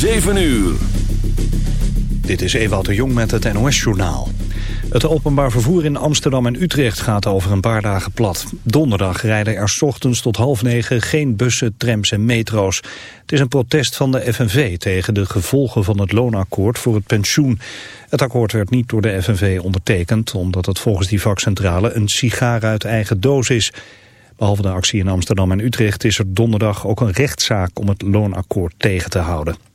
7 uur. Dit is Ewout de Jong met het NOS-journaal. Het openbaar vervoer in Amsterdam en Utrecht gaat over een paar dagen plat. Donderdag rijden er ochtends tot half negen geen bussen, trams en metro's. Het is een protest van de FNV tegen de gevolgen van het loonakkoord voor het pensioen. Het akkoord werd niet door de FNV ondertekend... omdat het volgens die vakcentrale een sigaar uit eigen doos is... Behalve de actie in Amsterdam en Utrecht is er donderdag ook een rechtszaak om het loonakkoord tegen te houden.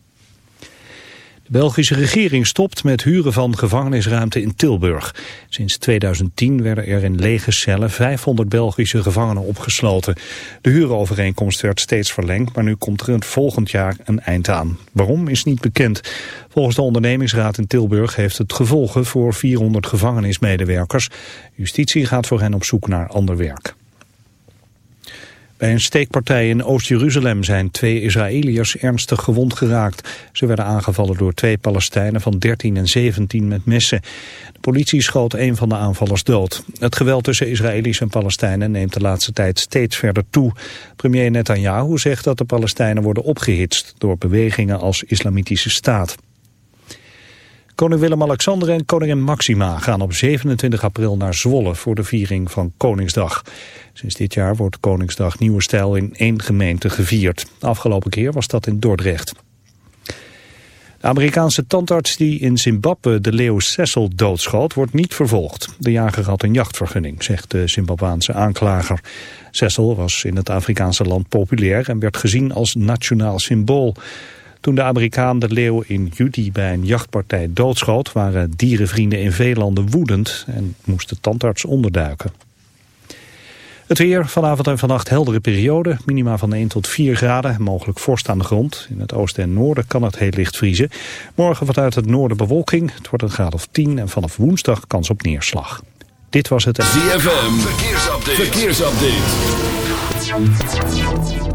De Belgische regering stopt met huren van gevangenisruimte in Tilburg. Sinds 2010 werden er in lege cellen 500 Belgische gevangenen opgesloten. De huurovereenkomst werd steeds verlengd, maar nu komt er het volgend jaar een eind aan. Waarom is niet bekend. Volgens de ondernemingsraad in Tilburg heeft het gevolgen voor 400 gevangenismedewerkers. Justitie gaat voor hen op zoek naar ander werk. Bij een steekpartij in Oost-Jeruzalem zijn twee Israëliërs ernstig gewond geraakt. Ze werden aangevallen door twee Palestijnen van 13 en 17 met messen. De politie schoot een van de aanvallers dood. Het geweld tussen Israëli's en Palestijnen neemt de laatste tijd steeds verder toe. Premier Netanyahu zegt dat de Palestijnen worden opgehitst door bewegingen als Islamitische Staat. Koning Willem-Alexander en koningin Maxima gaan op 27 april naar Zwolle voor de viering van Koningsdag. Sinds dit jaar wordt Koningsdag Nieuwe Stijl in één gemeente gevierd. Afgelopen keer was dat in Dordrecht. De Amerikaanse tandarts die in Zimbabwe de leeuw Cecil doodschoot wordt niet vervolgd. De jager had een jachtvergunning, zegt de Zimbabwaanse aanklager. Cecil was in het Afrikaanse land populair en werd gezien als nationaal symbool. Toen de Amerikaan de leeuw in juli bij een jachtpartij doodschoot... waren dierenvrienden in veel landen woedend en moest de tandarts onderduiken. Het weer, vanavond en vannacht heldere periode. Minima van 1 tot 4 graden, mogelijk vorst aan de grond. In het oosten en noorden kan het heel licht vriezen. Morgen vanuit het noorden bewolking. Het wordt een graad of 10 en vanaf woensdag kans op neerslag. Dit was het... ZFM, verkeersupdate. verkeersupdate.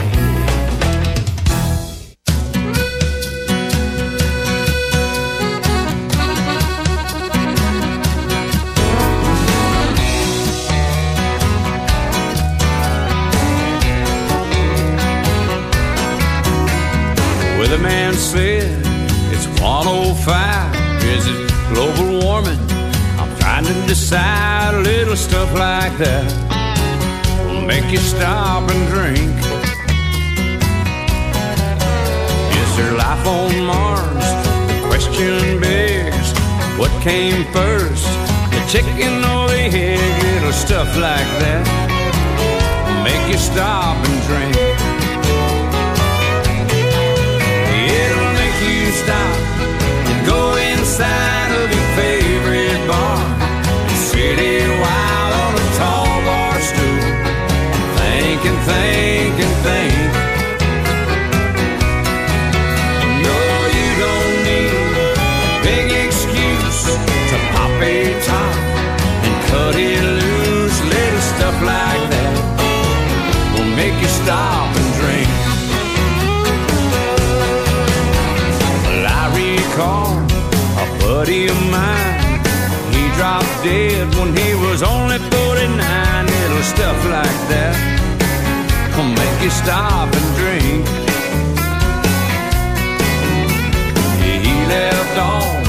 A little stuff like that will make you stop and drink. Is there life on Mars? The question begs, what came first? The chicken or the egg? Little stuff like that will make you stop and drink. silly, loose, little stuff like that will make you stop and drink. Well, I recall a buddy of mine, he dropped dead when he was only 49. Little stuff like that will make you stop and drink. He left on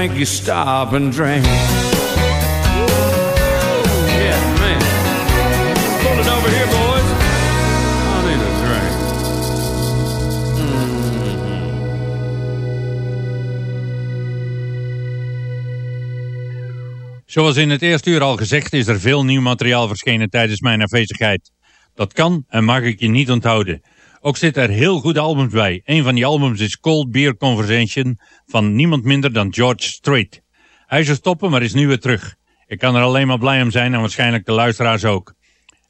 make you stop and drink. Yeah, man. Pull over here, boys. I need a drink. Zoals in het eerste uur al gezegd is er veel nieuw materiaal verschenen tijdens mijn afwezigheid. Dat kan en mag ik je niet onthouden. Ook zit er heel goede albums bij. Een van die albums is Cold Beer Conversation van niemand minder dan George Strait. Hij zou stoppen, maar is nu weer terug. Ik kan er alleen maar blij om zijn en waarschijnlijk de luisteraars ook.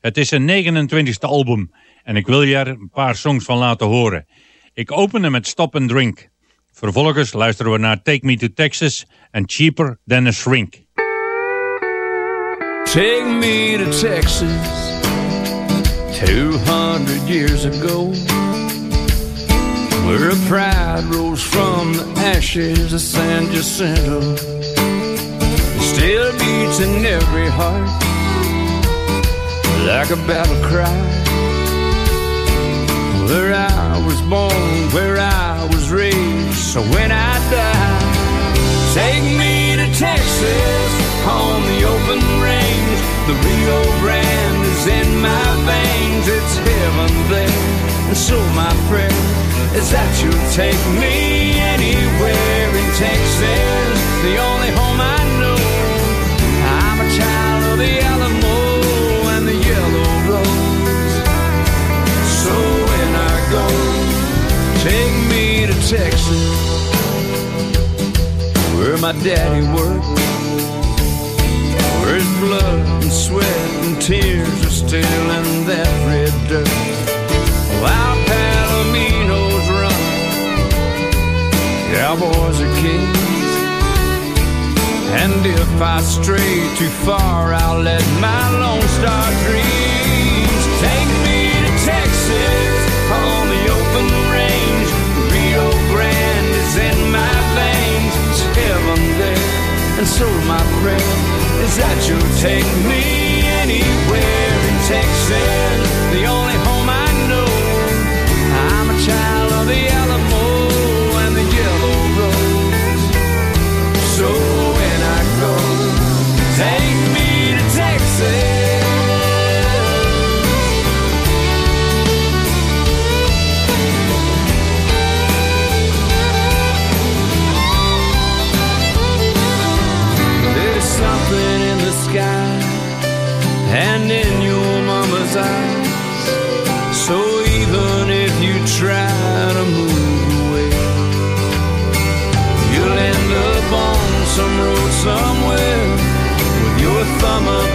Het is zijn 29ste album en ik wil je er een paar songs van laten horen. Ik opende met Stop and Drink. Vervolgens luisteren we naar Take Me to Texas en Cheaper Than a Shrink. Take me to Texas 200 years ago Where a pride rose from the ashes of San Jacinto It still beats in every heart Like a battle cry Where I was born, where I was raised So when I die Take me to Texas on the open range. The Rio Grande my veins. It's heaven there. And so my prayer is that you'll take me anywhere in Texas. The only home I know. I'm a child of the Alamo and the Yellow Rose. So when I go, take me to Texas where my daddy worked, where his blood and sweat and tears are still in that red dirt. While Palominos run, cowboys are kings. And if I stray too far, I'll let my Lone Star dreams take me to Texas on the open range. Rio Grande is in my veins. It's heaven there. And so my prayer that you'll take me anywhere in Texas.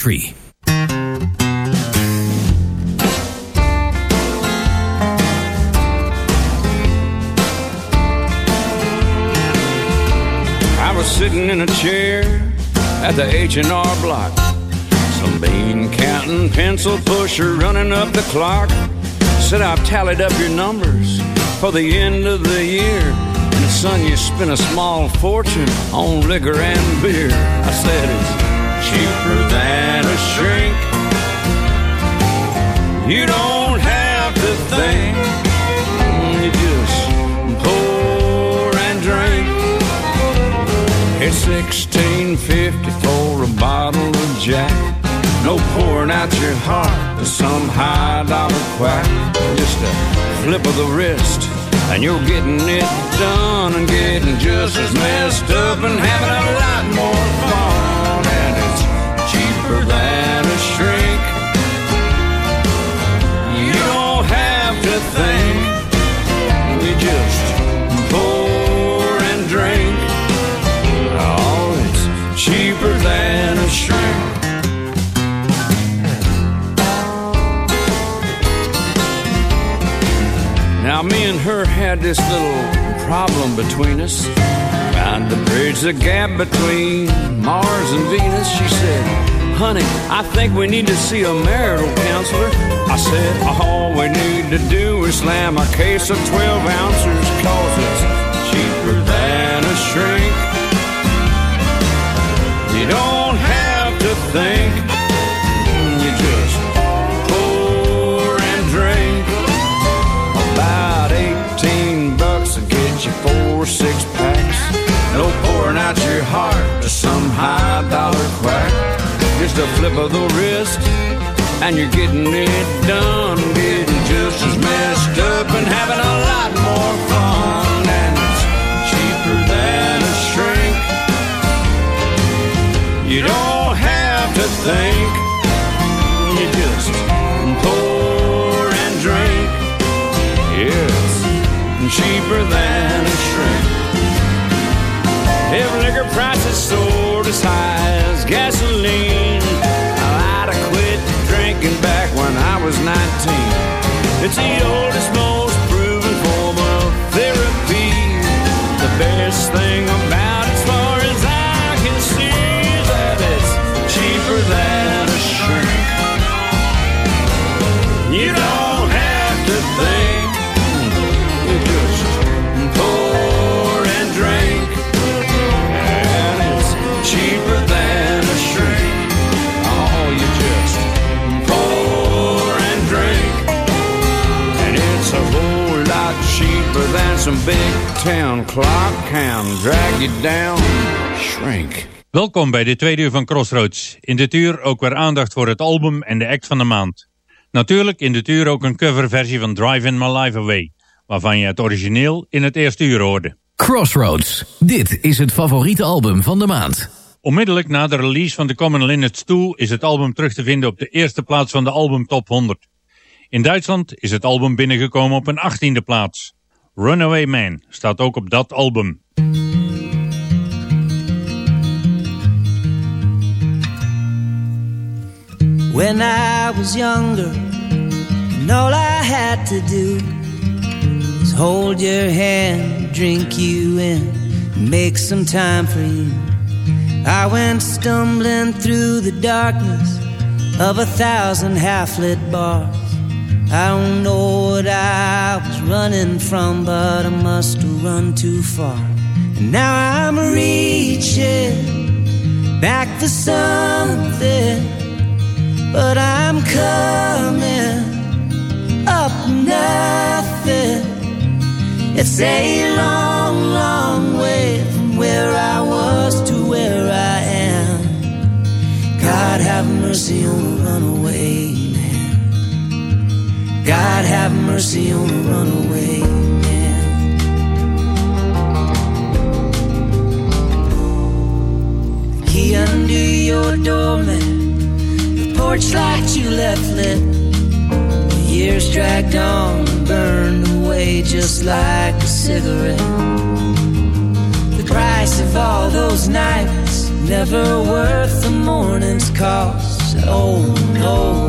Country. I was sitting in a chair at the H&R block. Some bean counting pencil pusher running up the clock. Said I've tallied up your numbers for the end of the year. And son, you spent a small fortune on liquor and beer. I said it's cheaper than a shrink. You don't have to think. You just pour and drink. It's sixteen fifty for a bottle of Jack. No pouring out your heart to some high dollar quack. Just a flip of the wrist, and you're getting it done and getting just as messed up and having a lot more fun. Cheaper than a shrink. You don't have to think. You just pour and drink. Oh, it's cheaper than a shrink. Now, me and her had this little problem between us. Trying to bridge the gap between Mars and Venus. She said, Honey, I think we need to see a marital counselor. I said, All we need to do is slam a case of 12 ounces, cause it's cheaper than a shrink. You don't have to think, you just pour and drink. About 18 bucks to get you four six packs. No pouring out your heart to some high dollar. Just a flip of the wrist, and you're getting it done. Getting just as messed up and having a lot more fun. And it's cheaper than a shrink. You don't have to think. You just pour and drink. Yes, cheaper than a shrink. If liquor prices soared as high It's the oldest, most some big town clock can drag you down. Shrink. Welkom bij de tweede uur van Crossroads. In dit uur ook weer aandacht voor het album en de act van de maand. Natuurlijk in dit uur ook een coverversie van Driving My Life Away, waarvan je het origineel in het eerste uur hoorde. Crossroads. Dit is het favoriete album van de maand. Onmiddellijk na de release van The Common Linnets 2 is het album terug te vinden op de eerste plaats van de album Top 100. In Duitsland is het album binnengekomen op een 18e plaats. Runaway Man staat ook op dat album. When I was younger, and all I had to do was hold your hand, drink you in, make some time for you. I went stumbling through the darkness of a thousand half lit bars. I don't know what I was running from, but I must have run too far. And now I'm reaching back for something, but I'm coming up nothing. It's a long, long way from where I was to where I am. God have mercy on a runaway. God have mercy on a runaway man. The key under your doormat, the porch light you left lit. The years dragged on and burned away just like a cigarette. The price of all those nights never worth the morning's cost. Oh no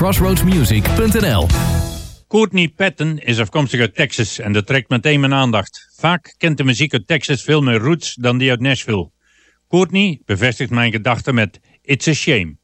crossroadsmusic.nl Courtney Patton is afkomstig uit Texas en dat trekt meteen mijn aandacht. Vaak kent de muziek uit Texas veel meer roots dan die uit Nashville. Courtney bevestigt mijn gedachten met It's a Shame.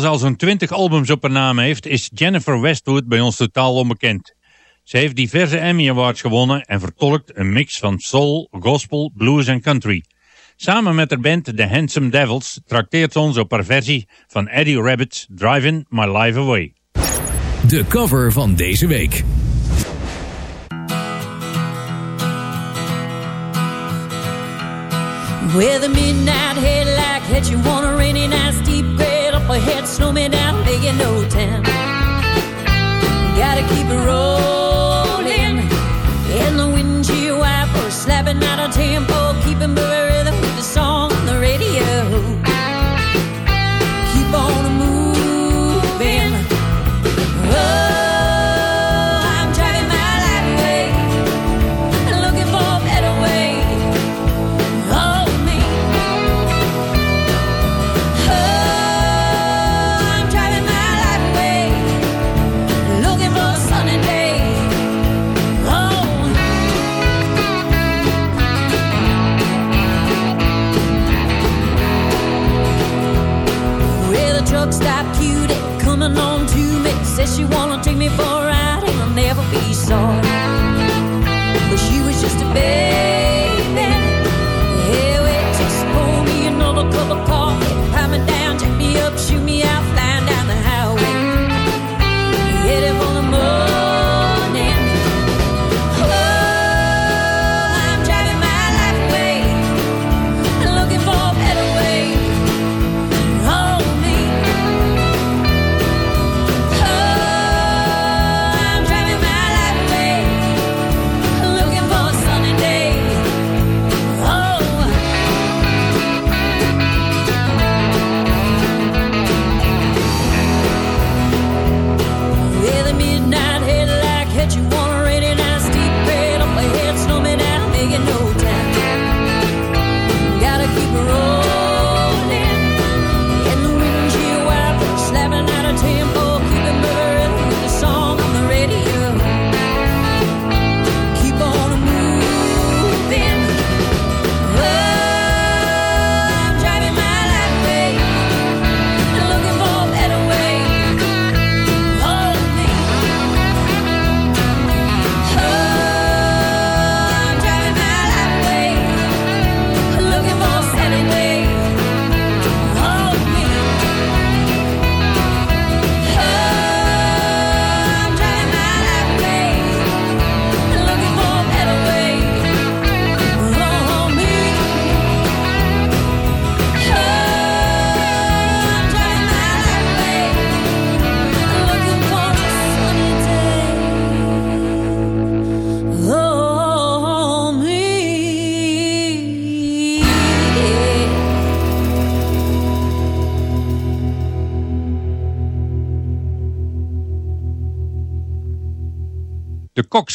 Ze al zo'n 20 albums op haar naam heeft, is Jennifer Westwood bij ons totaal onbekend. Ze heeft diverse Emmy Awards gewonnen en vertolkt een mix van soul, gospel, blues en country. Samen met haar band The Handsome Devils trakteert ze ons op haar versie van Eddie Rabbit's Driving My Life Away. De cover van deze week. Where the midnight headlight catch you up slow me down, big in no time.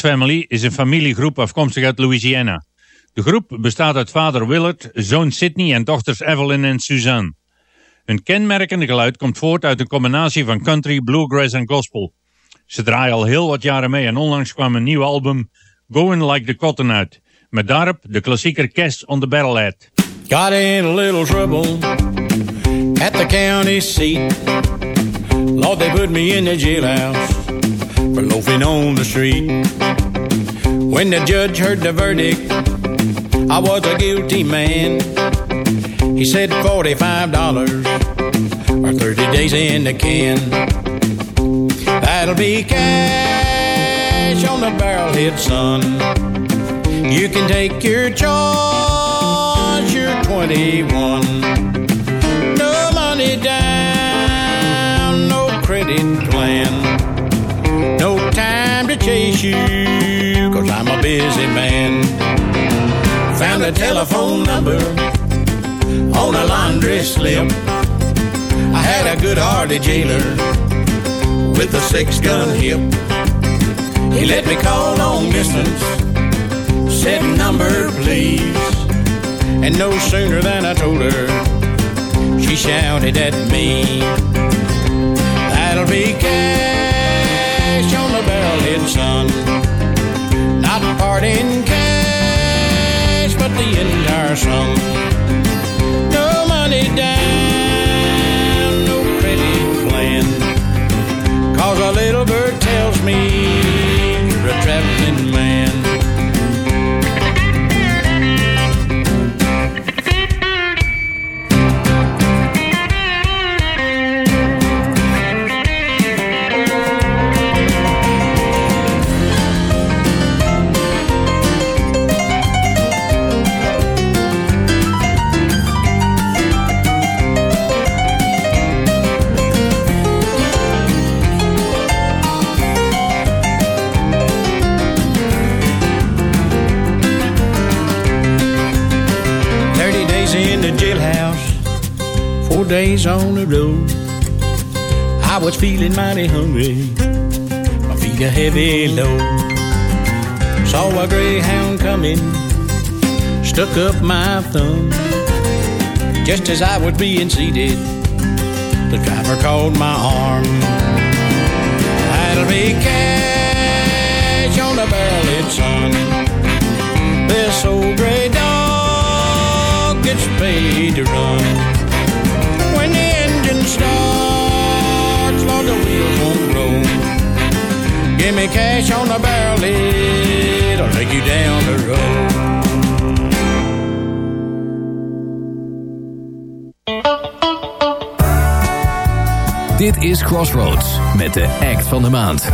Family is een familiegroep afkomstig uit Louisiana. De groep bestaat uit vader Willard, zoon Sidney en dochters Evelyn en Suzanne. Hun kenmerkende geluid komt voort uit een combinatie van country, bluegrass en gospel. Ze draaien al heel wat jaren mee en onlangs kwam een nieuw album Going Like the Cotton uit. Met daarop de klassieker Cash on the Barrel Head. Got in a little trouble at the county seat. Lord, they put me in the jailhouse for loafing on the street. When the judge heard the verdict, I was a guilty man. He said $45 or 30 days in the can. That'll be cash on the barrelhead, son. You can take your choice, you're 21. You, cause I'm a busy man. Found a telephone number on a laundry slip. I had a good hearted jailer with a six gun hip. He let me call long distance, said number please. And no sooner than I told her, she shouted at me. That'll be cash barrelhead, son. Not part in cash, but the entire sum. No money down, no credit plan. Cause a little bird tells me you're a traveling man. Days on the road. I was feeling mighty hungry, my feet a heavy load. Saw a greyhound coming, stuck up my thumb. Just as I was being seated, the driver called my arm. That'll be cash on the barrelhead, son. This old gray dog gets paid to run. Cash on the barrel lid, I'll take you down the road. Dit is Crossroads met de act van de maand.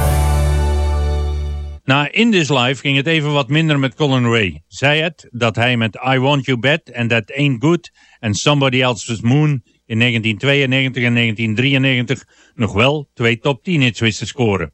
Na In This Life ging het even wat minder met Colin Ray. Zij het dat hij met I Want You Bad and That Ain't Good en Somebody Else's Moon in 1992 en 1993 nog wel twee top 10 hits wist te scoren.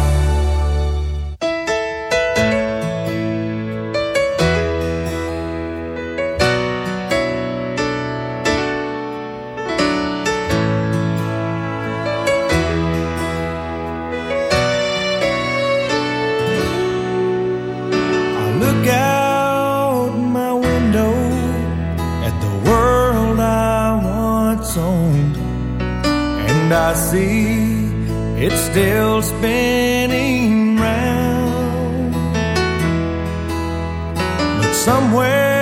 And I see it's still spinning round. But somewhere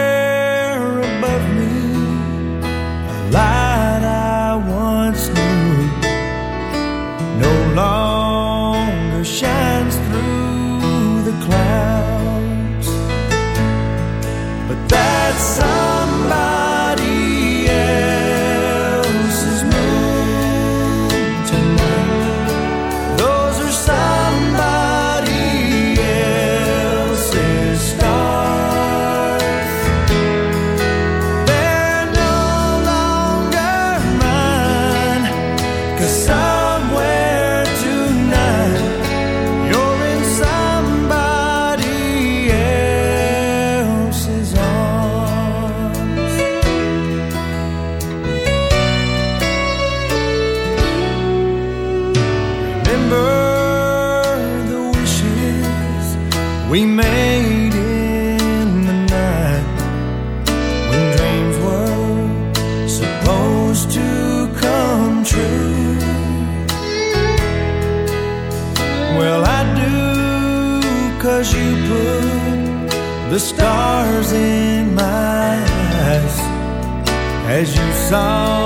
早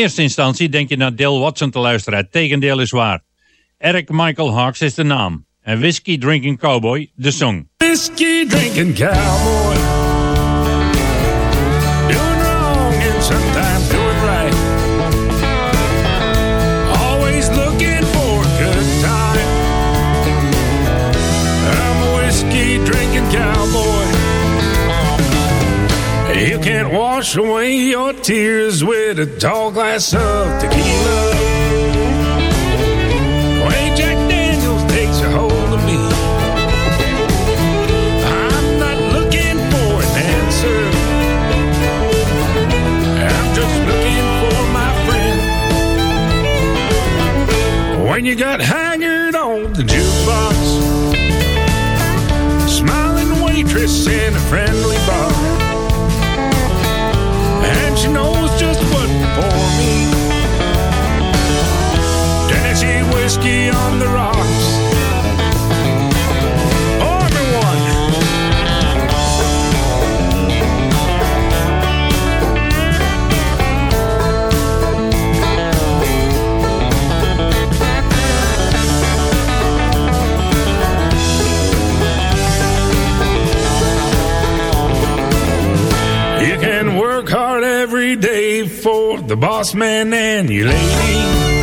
eerste instantie denk je naar Dale Watson te luisteren. Het tegendeel is waar. Eric Michael Hawks is de naam. En Whiskey Drinking Cowboy de song. Whiskey drinking cowboy. Can't wash away your tears with a tall glass of tequila. Jack Daniels takes a hold of me. I'm not looking for an answer. I'm just looking for my friend. When you got haggard on the jukebox, smiling waitress in a friendly bar, she knows just what for me. Tennessee whiskey on the rocks. The boss man and your lady.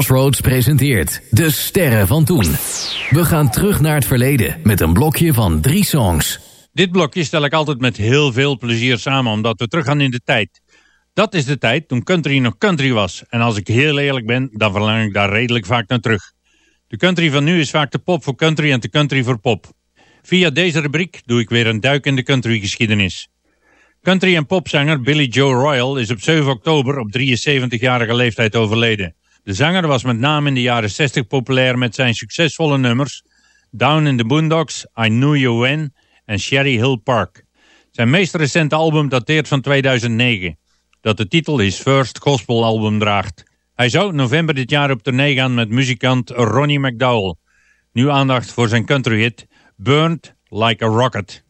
Crossroads presenteert De Sterren van Toen. We gaan terug naar het verleden met een blokje van drie songs. Dit blokje stel ik altijd met heel veel plezier samen, omdat we teruggaan in de tijd. Dat is de tijd toen country nog country was. En als ik heel eerlijk ben, dan verlang ik daar redelijk vaak naar terug. De country van nu is vaak de pop voor country en de country voor pop. Via deze rubriek doe ik weer een duik in de countrygeschiedenis. Country- en popzanger Billy Joe Royal is op 7 oktober op 73-jarige leeftijd overleden. De zanger was met name in de jaren 60 populair met zijn succesvolle nummers Down in the Boondocks, I Knew You When en Sherry Hill Park. Zijn meest recente album dateert van 2009, dat de titel His First Gospel Album draagt. Hij zou november dit jaar op tournee gaan met muzikant Ronnie McDowell. Nu aandacht voor zijn country hit Burned Like a Rocket.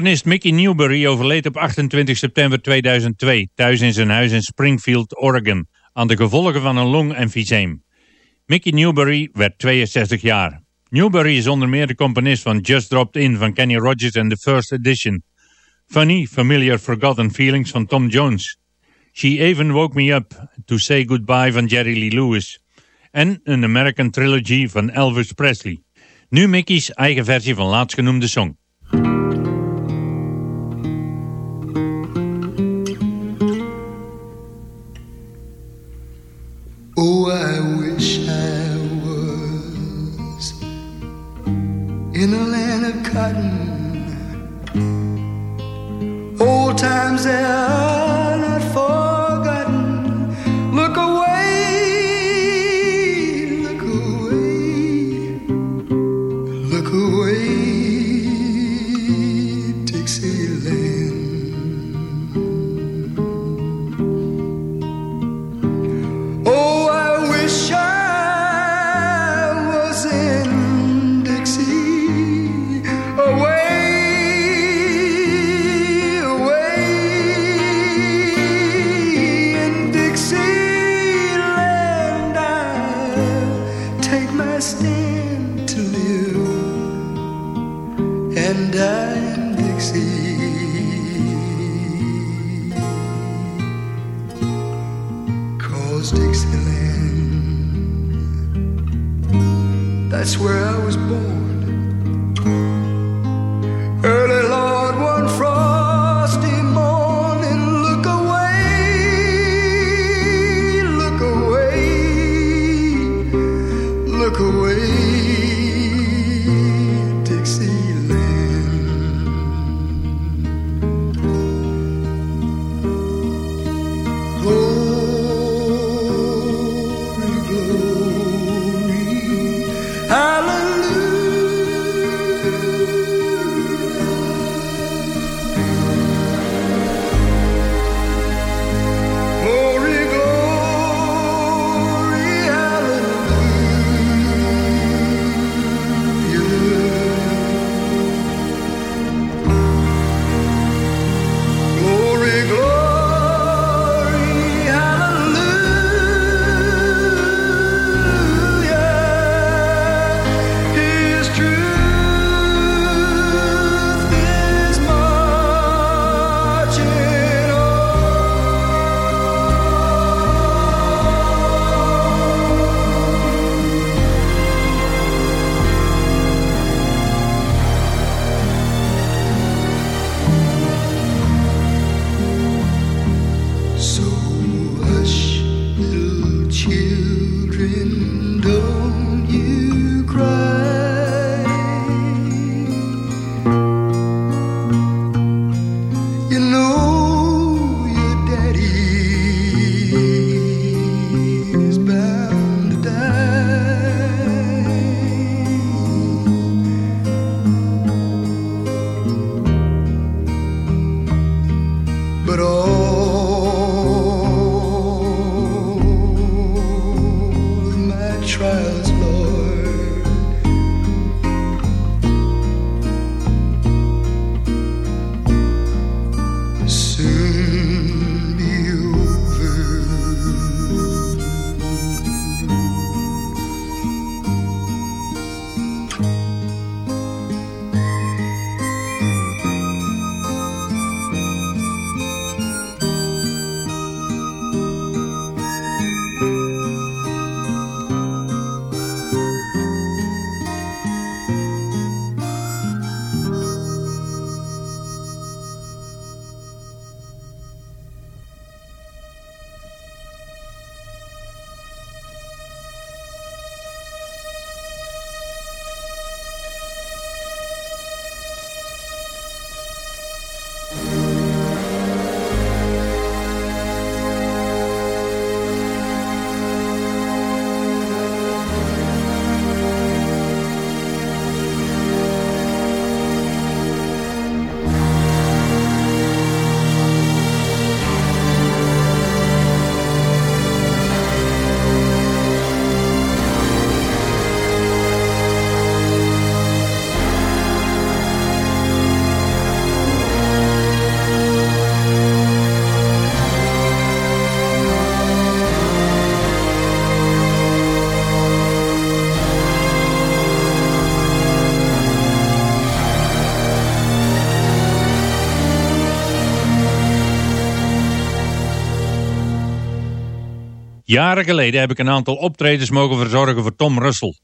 Componist Mickey Newbury overleed op 28 september 2002 thuis in zijn huis in Springfield, Oregon, aan de gevolgen van een longemfyseem. Mickey Newbury werd 62 jaar. Newbury is onder meer de componist van Just Dropped In van Kenny Rogers en The First Edition. Funny, Familiar Forgotten Feelings van Tom Jones. She Even Woke Me Up to Say Goodbye van Jerry Lee Lewis. En een American Trilogy van Elvis Presley. Nu Mickey's eigen versie van laatstgenoemde song. Cotton. Old times they Jaren geleden heb ik een aantal optredens mogen verzorgen voor Tom Russell.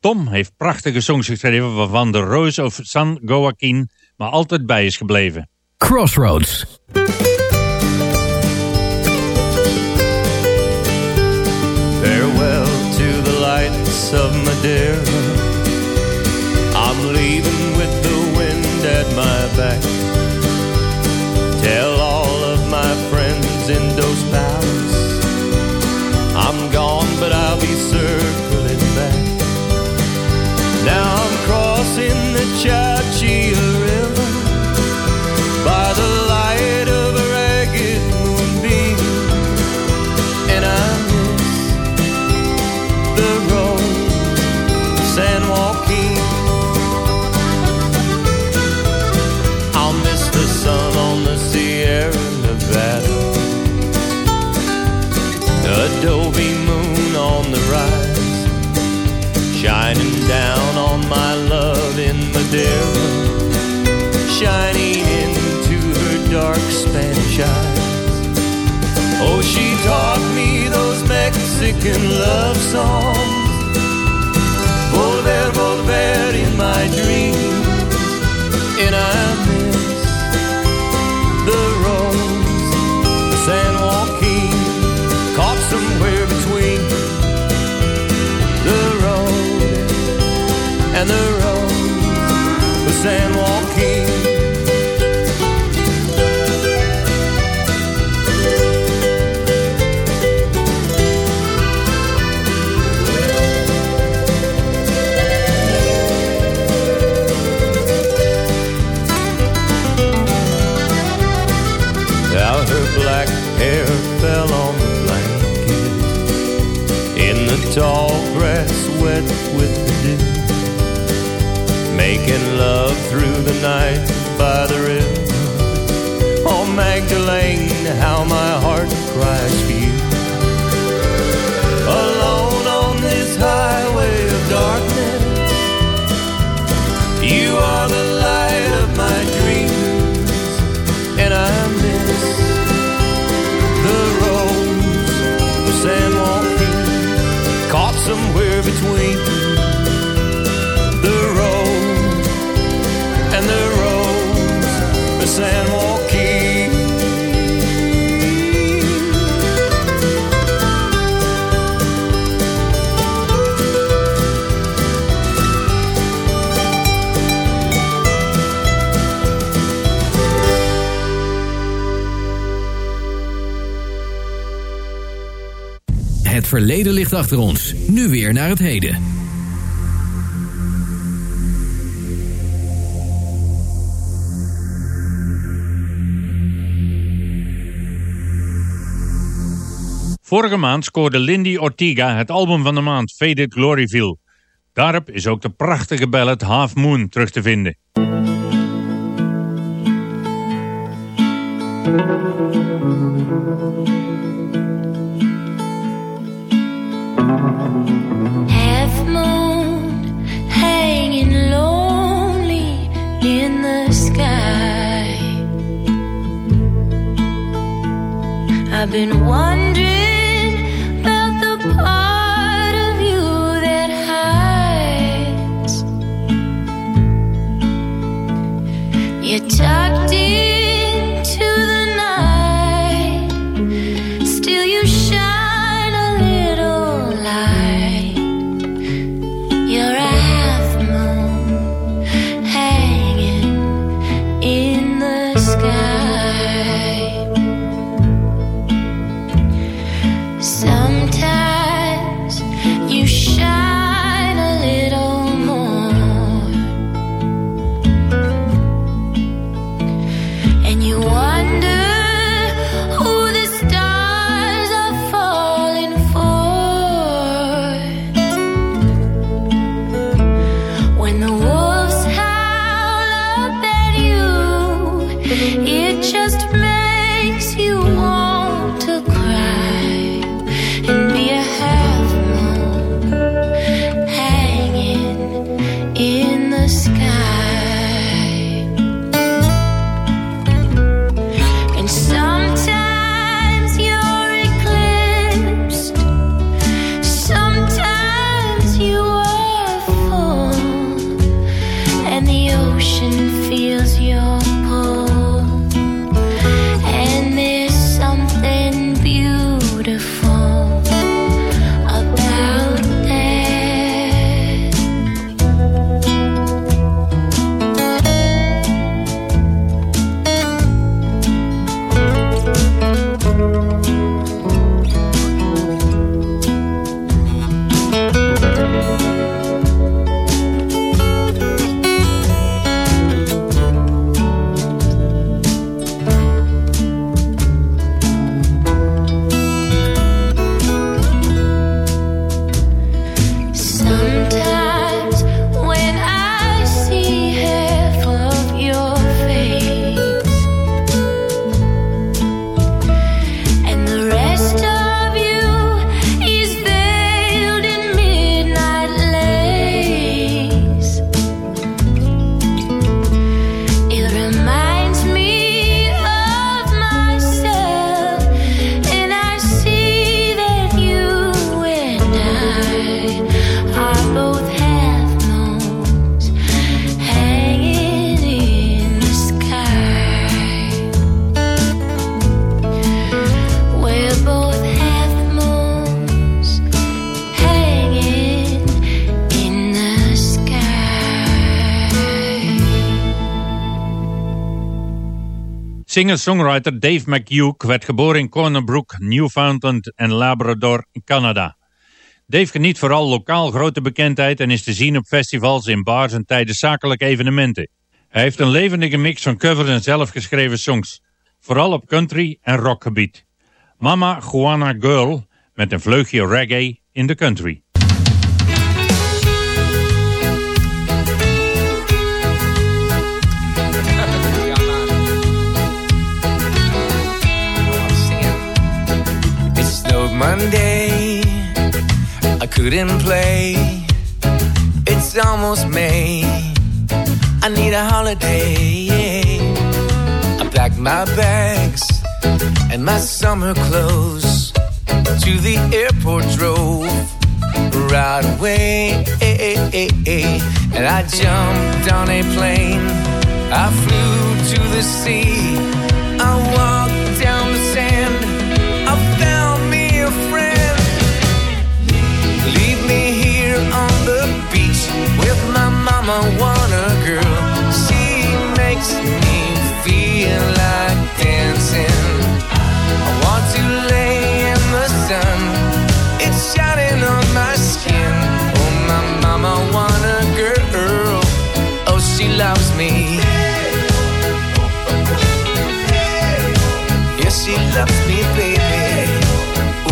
Tom heeft prachtige songs geschreven waarvan de Rose of San Joaquin maar altijd bij is gebleven. Crossroads. Farewell to the lights of Madeira. I'm leaving with the at my back. Shining into her dark Spanish eyes. Oh, she taught me those Mexican love songs. Volver, volver in my dreams. And I miss the rose, the San Joaquin, caught somewhere between the road and the rose, the San love through the night by the river. Oh, Magdalene, how my heart verleden ligt achter ons. Nu weer naar het heden. Vorige maand scoorde Lindy Ortiga het album van de maand Faded Gloryville. Daarop is ook de prachtige ballad Half Moon terug te vinden. I've been wondering about the part of you that hides. You're tucked Singer-songwriter Dave McHugh werd geboren in Corner Brook, Newfoundland en Labrador, Canada. Dave geniet vooral lokaal grote bekendheid en is te zien op festivals, in bars en tijdens zakelijke evenementen. Hij heeft een levendige mix van covers en zelfgeschreven songs, vooral op country en rockgebied. Mama Juana Girl met een vleugje reggae in de country. Monday. I couldn't play. It's almost May. I need a holiday. I packed my bags and my summer clothes. To the airport drove right away. And I jumped on a plane. I flew to the sea. My mama, wanna girl. She makes me feel like dancing. I want to lay in the sun. It's shining on my skin. Oh, my mama, wanna girl. Oh, she loves me. Yes, she loves me, baby. Oh,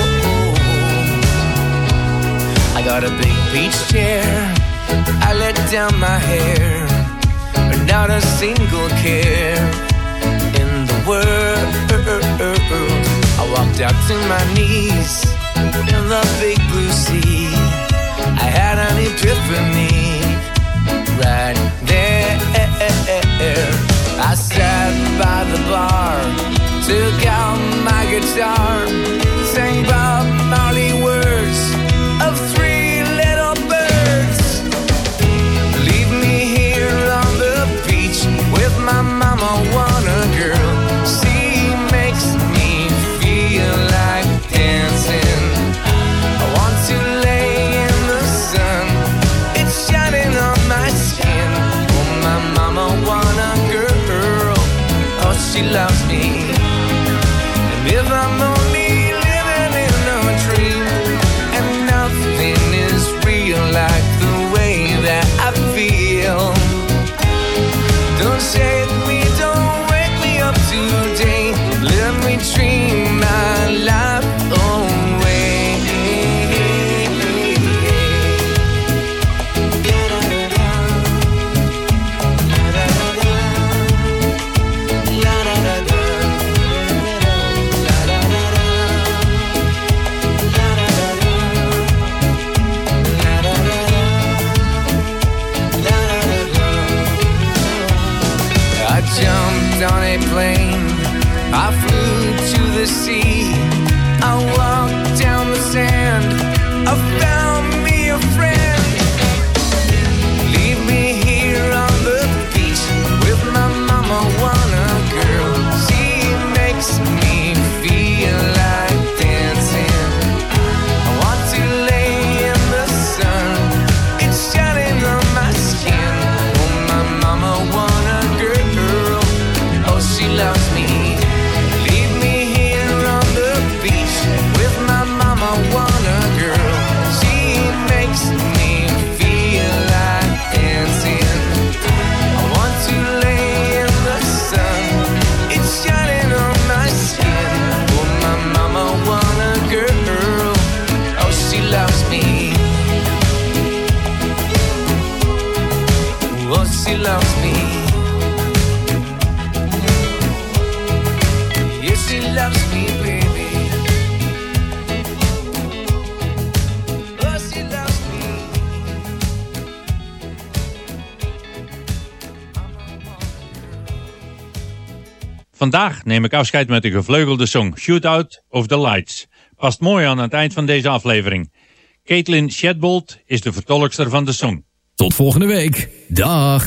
oh, oh. I got a big beach chair. I let down my hair. Not a single care in the world. I walked out to my knees in the big blue sea. I had an epiphany right there. I sat by the bar, took out my guitar, sang Bob Vandaag neem ik afscheid met de gevleugelde song Shootout of the Lights. Past mooi aan het eind van deze aflevering. Caitlin Shedbold is de vertolkster van de song. Tot volgende week. Dag.